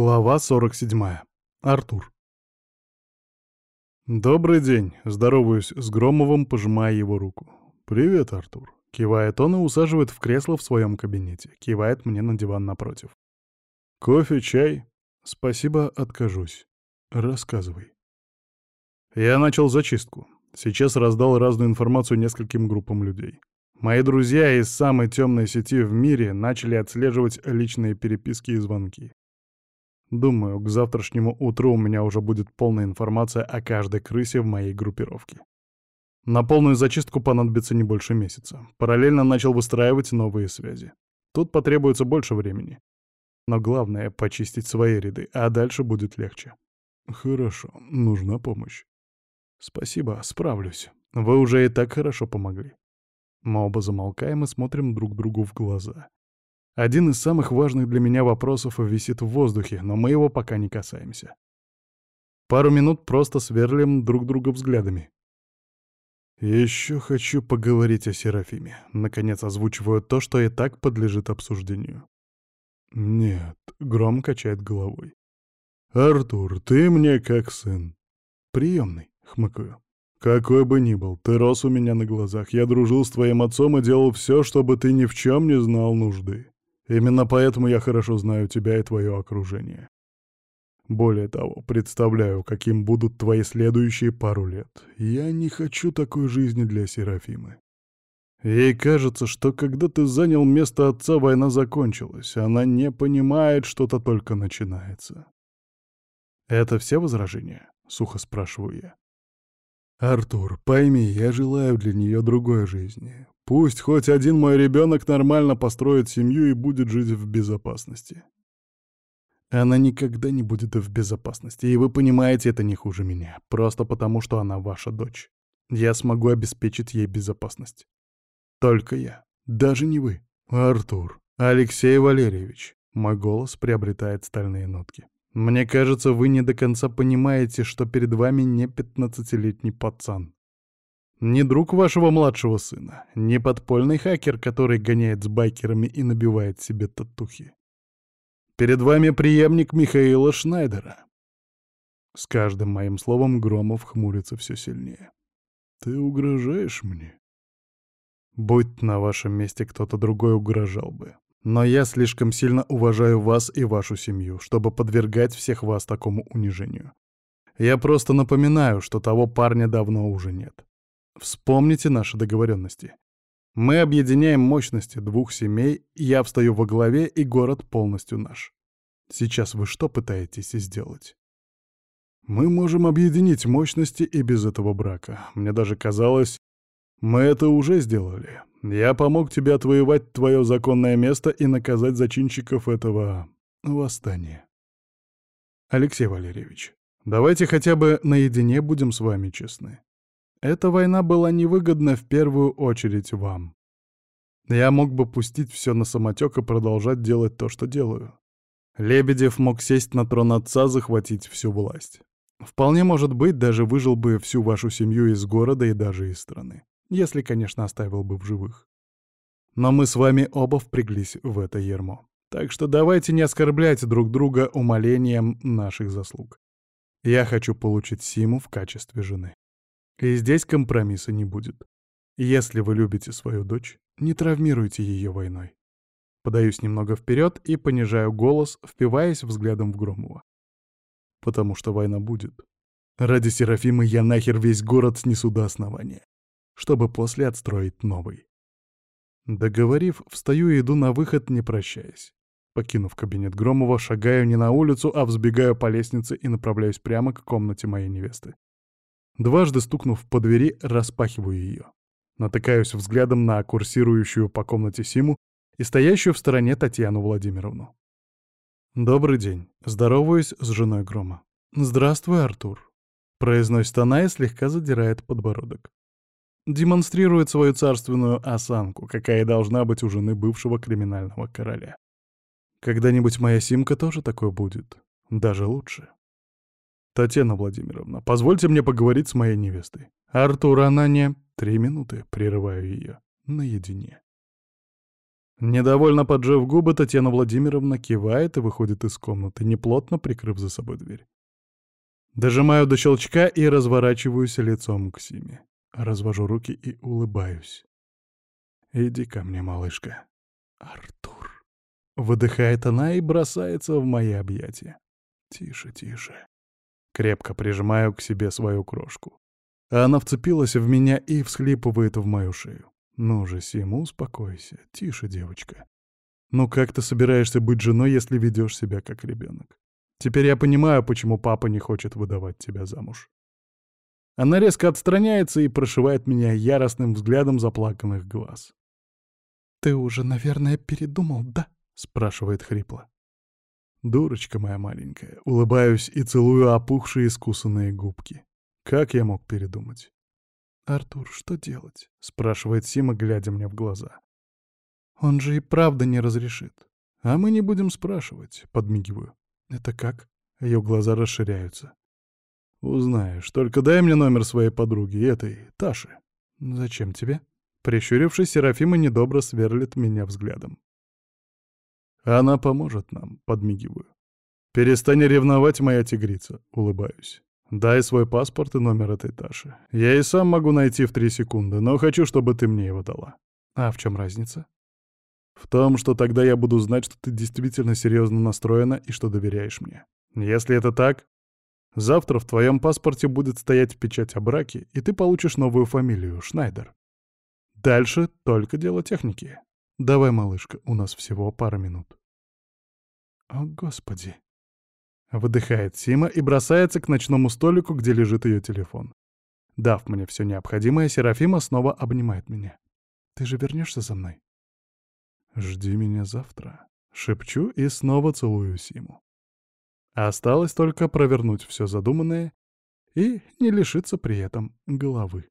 Глава 47. Артур. «Добрый день!» — здороваюсь с Громовым, пожимая его руку. «Привет, Артур!» — кивает он и усаживает в кресло в своем кабинете. Кивает мне на диван напротив. «Кофе, чай?» «Спасибо, откажусь. Рассказывай». Я начал зачистку. Сейчас раздал разную информацию нескольким группам людей. Мои друзья из самой темной сети в мире начали отслеживать личные переписки и звонки. Думаю, к завтрашнему утру у меня уже будет полная информация о каждой крысе в моей группировке. На полную зачистку понадобится не больше месяца. Параллельно начал выстраивать новые связи. Тут потребуется больше времени. Но главное — почистить свои ряды, а дальше будет легче. Хорошо, нужна помощь. Спасибо, справлюсь. Вы уже и так хорошо помогли. Мы оба замолкаем и смотрим друг другу в глаза. Один из самых важных для меня вопросов висит в воздухе, но мы его пока не касаемся. Пару минут просто сверлим друг друга взглядами. «Еще хочу поговорить о Серафиме», — наконец озвучиваю то, что и так подлежит обсуждению. «Нет», — Гром качает головой. «Артур, ты мне как сын». «Приемный», — хмыкаю. «Какой бы ни был, ты рос у меня на глазах. Я дружил с твоим отцом и делал все, чтобы ты ни в чем не знал нужды. Именно поэтому я хорошо знаю тебя и твое окружение. Более того, представляю, каким будут твои следующие пару лет. Я не хочу такой жизни для Серафимы. Ей кажется, что когда ты занял место отца, война закончилась. Она не понимает, что-то только начинается. «Это все возражения?» — сухо спрашиваю я. «Артур, пойми, я желаю для нее другой жизни. Пусть хоть один мой ребенок нормально построит семью и будет жить в безопасности. Она никогда не будет в безопасности, и вы понимаете, это не хуже меня, просто потому, что она ваша дочь. Я смогу обеспечить ей безопасность. Только я, даже не вы. Артур, Алексей Валерьевич. Мой голос приобретает стальные нотки. Мне кажется, вы не до конца понимаете, что перед вами не пятнадцатилетний пацан. Не друг вашего младшего сына, не подпольный хакер, который гоняет с байкерами и набивает себе татухи. Перед вами преемник Михаила Шнайдера. С каждым моим словом Громов хмурится все сильнее. Ты угрожаешь мне? Будь на вашем месте кто-то другой угрожал бы. Но я слишком сильно уважаю вас и вашу семью, чтобы подвергать всех вас такому унижению. Я просто напоминаю, что того парня давно уже нет. Вспомните наши договоренности. Мы объединяем мощности двух семей, я встаю во главе, и город полностью наш. Сейчас вы что пытаетесь сделать? Мы можем объединить мощности и без этого брака. Мне даже казалось, мы это уже сделали. Я помог тебе отвоевать твое законное место и наказать зачинщиков этого восстания. Алексей Валерьевич, давайте хотя бы наедине будем с вами честны. Эта война была невыгодна в первую очередь вам. Я мог бы пустить все на самотек и продолжать делать то, что делаю. Лебедев мог сесть на трон отца, захватить всю власть. Вполне может быть, даже выжил бы всю вашу семью из города и даже из страны. Если, конечно, оставил бы в живых. Но мы с вами оба впряглись в это ермо. Так что давайте не оскорблять друг друга умолением наших заслуг. Я хочу получить Симу в качестве жены. И здесь компромисса не будет. Если вы любите свою дочь, не травмируйте ее войной. Подаюсь немного вперед и понижаю голос, впиваясь взглядом в Громова. Потому что война будет. Ради Серафимы я нахер весь город снесу до основания, чтобы после отстроить новый. Договорив, встаю и иду на выход, не прощаясь. Покинув кабинет Громова, шагаю не на улицу, а взбегаю по лестнице и направляюсь прямо к комнате моей невесты. Дважды стукнув по двери, распахиваю ее. Натыкаюсь взглядом на курсирующую по комнате Симу и стоящую в стороне Татьяну Владимировну. «Добрый день. Здороваюсь с женой Грома». «Здравствуй, Артур», — произносит она и слегка задирает подбородок. Демонстрирует свою царственную осанку, какая должна быть у жены бывшего криминального короля. Когда-нибудь моя Симка тоже такой будет. Даже лучше. «Татьяна Владимировна, позвольте мне поговорить с моей невестой». «Артур, она не...» «Три минуты», — прерываю ее. «Наедине». Недовольно поджав губы, Татьяна Владимировна кивает и выходит из комнаты, неплотно прикрыв за собой дверь. Дожимаю до щелчка и разворачиваюсь лицом к Симе. Развожу руки и улыбаюсь. «Иди ко мне, малышка». «Артур». Выдыхает она и бросается в мои объятия. «Тише, тише». Крепко прижимаю к себе свою крошку. Она вцепилась в меня и всхлипывает в мою шею. «Ну же, Сима, успокойся. Тише, девочка. Ну как ты собираешься быть женой, если ведешь себя как ребенок? Теперь я понимаю, почему папа не хочет выдавать тебя замуж». Она резко отстраняется и прошивает меня яростным взглядом заплаканных глаз. «Ты уже, наверное, передумал, да?» — спрашивает хрипло. Дурочка моя маленькая, улыбаюсь и целую опухшие искусанные губки. Как я мог передумать? «Артур, что делать?» — спрашивает Сима, глядя мне в глаза. «Он же и правда не разрешит. А мы не будем спрашивать», — подмигиваю. «Это как?» — ее глаза расширяются. «Узнаешь. Только дай мне номер своей подруги, этой, Таши». «Зачем тебе?» Прищурившись, Серафима недобро сверлит меня взглядом. «Она поможет нам», — подмигиваю. «Перестань ревновать, моя тигрица», — улыбаюсь. Дай свой паспорт и номер этой Таши. Я и сам могу найти в три секунды, но хочу, чтобы ты мне его дала. А в чем разница? В том, что тогда я буду знать, что ты действительно серьезно настроена и что доверяешь мне. Если это так, завтра в твоем паспорте будет стоять печать о браке, и ты получишь новую фамилию — Шнайдер. Дальше только дело техники. Давай, малышка, у нас всего пара минут. О, Господи. Выдыхает Сима и бросается к ночному столику, где лежит ее телефон. Дав мне все необходимое, Серафима снова обнимает меня. «Ты же вернешься за мной?» «Жди меня завтра», — шепчу и снова целую Симу. Осталось только провернуть все задуманное и не лишиться при этом головы.